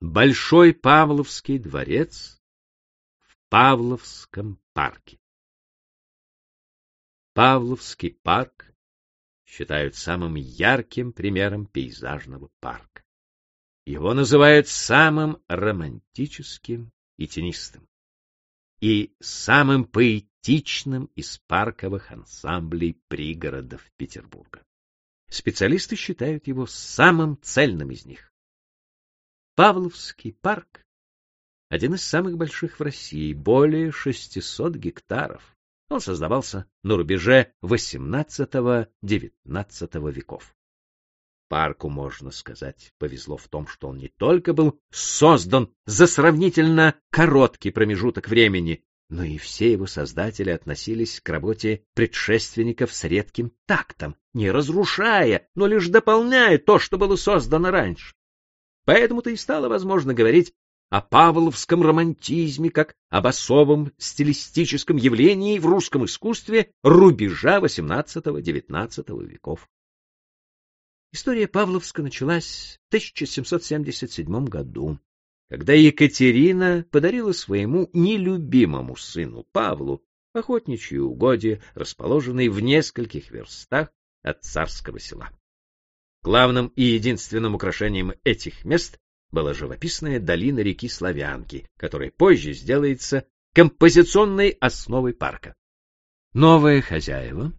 Большой Павловский дворец в Павловском парке. Павловский парк считают самым ярким примером пейзажного парка. Его называют самым романтическим и тенистым, и самым поэтичным из парковых ансамблей пригородов Петербурга. Специалисты считают его самым цельным из них. Павловский парк — один из самых больших в России, более 600 гектаров. Он создавался на рубеже XVIII-XIX веков. Парку, можно сказать, повезло в том, что он не только был создан за сравнительно короткий промежуток времени, но и все его создатели относились к работе предшественников с редким тактом, не разрушая, но лишь дополняя то, что было создано раньше. Поэтому-то и стало возможно говорить о павловском романтизме как об особом стилистическом явлении в русском искусстве рубежа XVIII-XIX веков. История Павловска началась в 1777 году, когда Екатерина подарила своему нелюбимому сыну Павлу охотничьи угодья, расположенные в нескольких верстах от царского села. Главным и единственным украшением этих мест была живописная долина реки Славянки, которая позже сделается композиционной основой парка. Новые хозяева,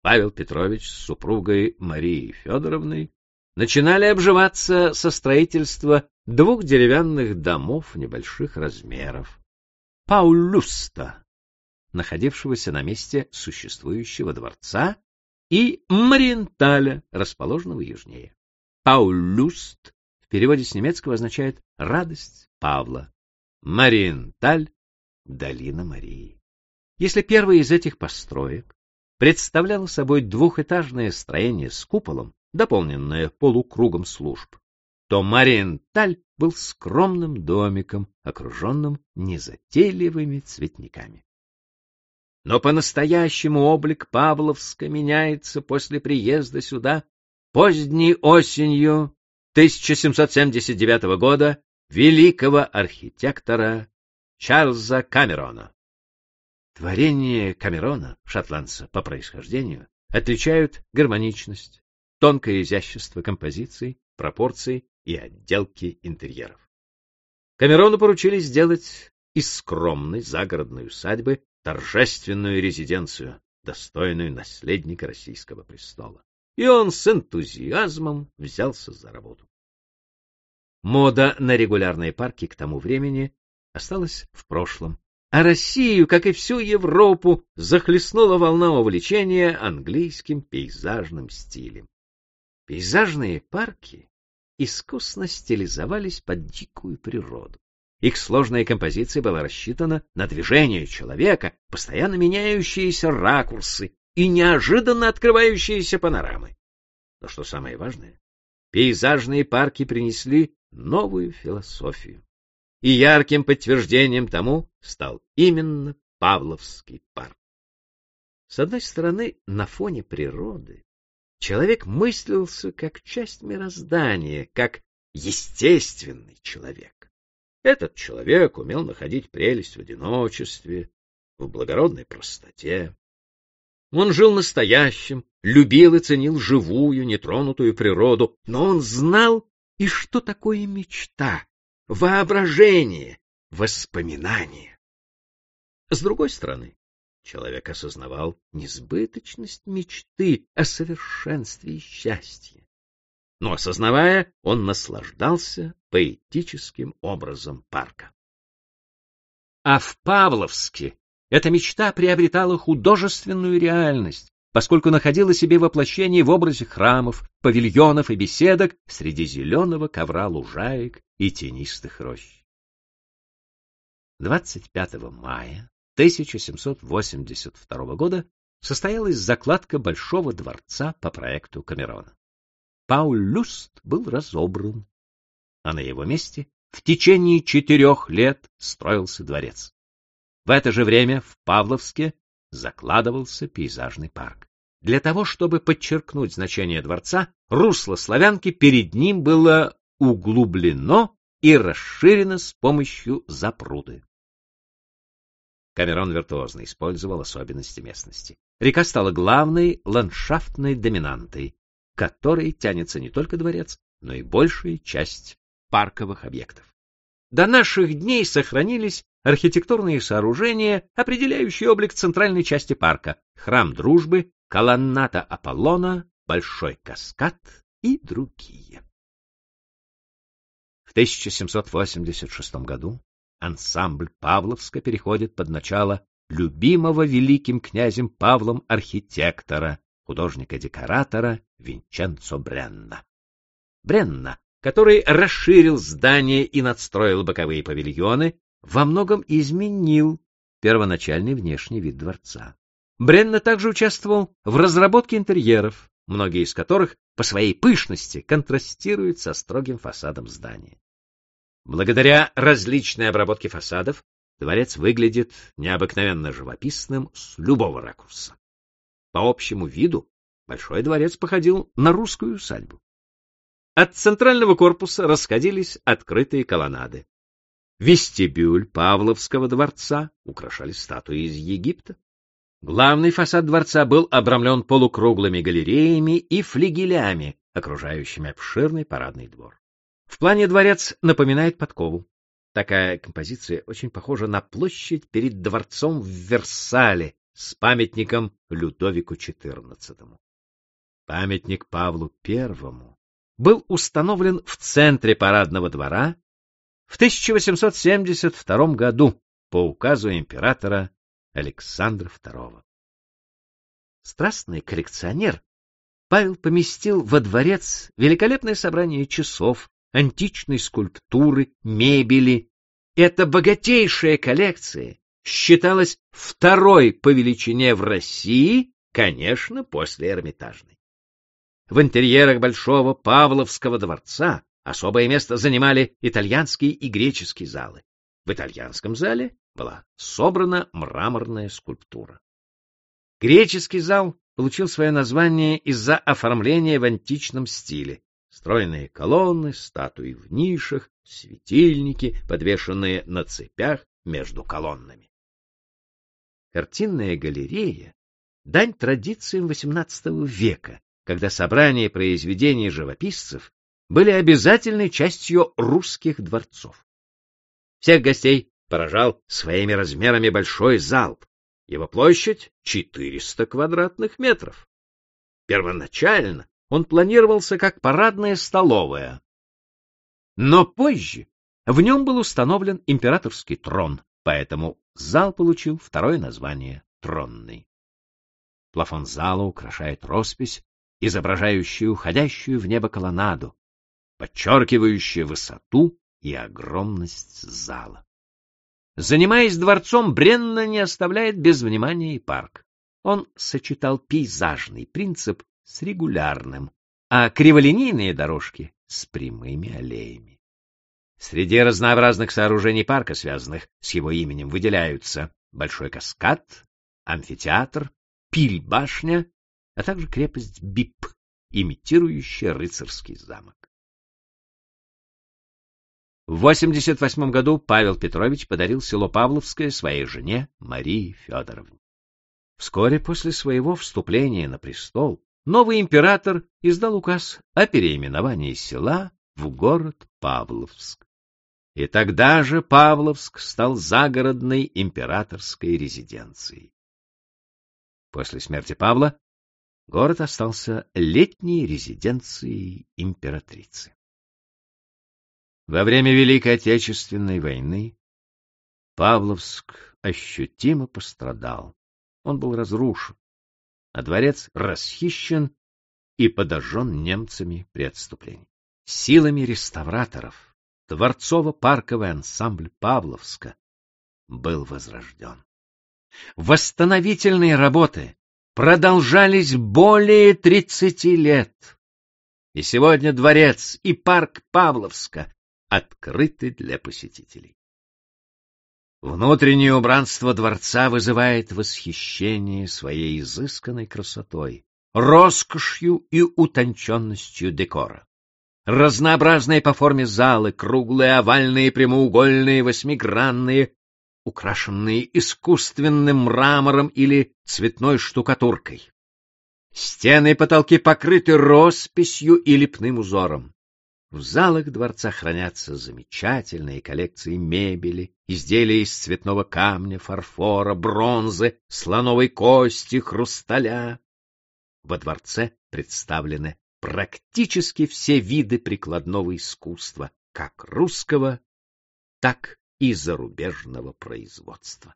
Павел Петрович с супругой Марией Федоровной, начинали обживаться со строительства двух деревянных домов небольших размеров. Паулюста, находившегося на месте существующего дворца, и Мариенталя, расположенного южнее. Паулюст в переводе с немецкого означает «радость Павла», Мариенталь — «долина Марии». Если первый из этих построек представлял собой двухэтажное строение с куполом, дополненное полукругом служб, то Мариенталь был скромным домиком, окруженным незатейливыми цветниками. Но по-настоящему облик Павловска меняется после приезда сюда поздней осенью 1779 года великого архитектора Чарльза Камерона. Творение Камерона, шотландца по происхождению, отличают гармоничность, тонкое изящество композиций, пропорций и отделки интерьеров. Камерону поручили сделать из скромной загородной усадьбы торжественную резиденцию, достойную наследника российского престола. И он с энтузиазмом взялся за работу. Мода на регулярные парки к тому времени осталась в прошлом, а Россию, как и всю Европу, захлестнула волна увлечения английским пейзажным стилем. Пейзажные парки искусно стилизовались под дикую природу. Их сложная композиция была рассчитана на движение человека, постоянно меняющиеся ракурсы и неожиданно открывающиеся панорамы. Но что самое важное, пейзажные парки принесли новую философию. И ярким подтверждением тому стал именно Павловский парк. С одной стороны, на фоне природы человек мыслился как часть мироздания, как естественный человек. Этот человек умел находить прелесть в одиночестве, в благородной простоте. Он жил настоящим, любил и ценил живую, нетронутую природу, но он знал и что такое мечта, воображение, воспоминание. С другой стороны, человек осознавал несбыточность мечты о совершенстве и счастье но, осознавая, он наслаждался поэтическим образом парка. А в Павловске эта мечта приобретала художественную реальность, поскольку находила себе воплощение в образе храмов, павильонов и беседок среди зеленого ковра лужаек и тенистых рощ. 25 мая 1782 года состоялась закладка Большого дворца по проекту Камерона. Пауль Люст был разобран, а на его месте в течение четырех лет строился дворец. В это же время в Павловске закладывался пейзажный парк. Для того, чтобы подчеркнуть значение дворца, русло славянки перед ним было углублено и расширена с помощью запруды. Камерон виртуозно использовал особенности местности. Река стала главной ландшафтной доминантой, которой тянется не только дворец, но и большая часть парковых объектов. До наших дней сохранились архитектурные сооружения, определяющие облик центральной части парка, храм дружбы, колонната Аполлона, большой каскад и другие. В 1786 году ансамбль Павловска переходит под начало любимого великим князем Павлом архитектора, художника-декоратора Винченцо Бренна. Бренна, который расширил здание и надстроил боковые павильоны, во многом изменил первоначальный внешний вид дворца. Бренна также участвовал в разработке интерьеров, многие из которых по своей пышности контрастируют со строгим фасадом здания. Благодаря различной обработке фасадов дворец выглядит необыкновенно живописным с любого ракурса. По общему виду большой дворец походил на русскую усадьбу. От центрального корпуса расходились открытые колоннады. Вестибюль Павловского дворца украшали статуи из Египта. Главный фасад дворца был обрамлен полукруглыми галереями и флигелями, окружающими обширный парадный двор. В плане дворец напоминает подкову. Такая композиция очень похожа на площадь перед дворцом в Версале с памятником Людовику XIV. Памятник Павлу I был установлен в центре парадного двора в 1872 году по указу императора Александра II. Страстный коллекционер Павел поместил во дворец великолепное собрание часов, античной скульптуры, мебели. Эта богатейшая коллекция считалась второй по величине в России, конечно, после Эрмитажной. В интерьерах Большого Павловского дворца особое место занимали итальянские и греческие залы. В итальянском зале была собрана мраморная скульптура. Греческий зал получил свое название из-за оформления в античном стиле. Стройные колонны, статуи в нишах, светильники, подвешенные на цепях между колоннами. Картинная галерея — дань традициям XVIII века, когда собрания произведений живописцев были обязательной частью русских дворцов. Всех гостей поражал своими размерами большой зал. Его площадь — 400 квадратных метров. Первоначально он планировался как парадная столовая. Но позже в нем был установлен императорский трон, поэтому зал получил второе название — тронный. Плафон зала украшает роспись, изображающая уходящую в небо колоннаду, подчеркивающая высоту и огромность зала. Занимаясь дворцом, Бренна не оставляет без внимания и парк. Он сочетал пейзажный принцип с регулярным, а криволинейные дорожки с прямыми аллеями. Среди разнообразных сооружений парка, связанных с его именем, выделяются большой каскад, амфитеатр, пиль-башня, а также крепость Бип, имитирующая рыцарский замок. В 88 году Павел Петрович подарил село Павловское своей жене Марии Федоровне. Вскоре после своего вступления на престол новый император издал указ о переименовании села в город Павловск. И тогда же Павловск стал загородной императорской резиденцией. После смерти Павла город остался летней резиденцией императрицы. Во время Великой Отечественной войны Павловск ощутимо пострадал. Он был разрушен а дворец расхищен и подожжен немцами при отступлении. Силами реставраторов дворцово-парковый ансамбль Павловска был возрожден. Восстановительные работы продолжались более 30 лет. И сегодня дворец и парк Павловска открыты для посетителей. Внутреннее убранство дворца вызывает восхищение своей изысканной красотой, роскошью и утонченностью декора. Разнообразные по форме залы, круглые, овальные, прямоугольные, восьмигранные, украшенные искусственным мрамором или цветной штукатуркой. Стены и потолки покрыты росписью и лепным узором. В залах дворца хранятся замечательные коллекции мебели, изделия из цветного камня, фарфора, бронзы, слоновой кости, хрусталя. Во дворце представлены практически все виды прикладного искусства, как русского, так и зарубежного производства.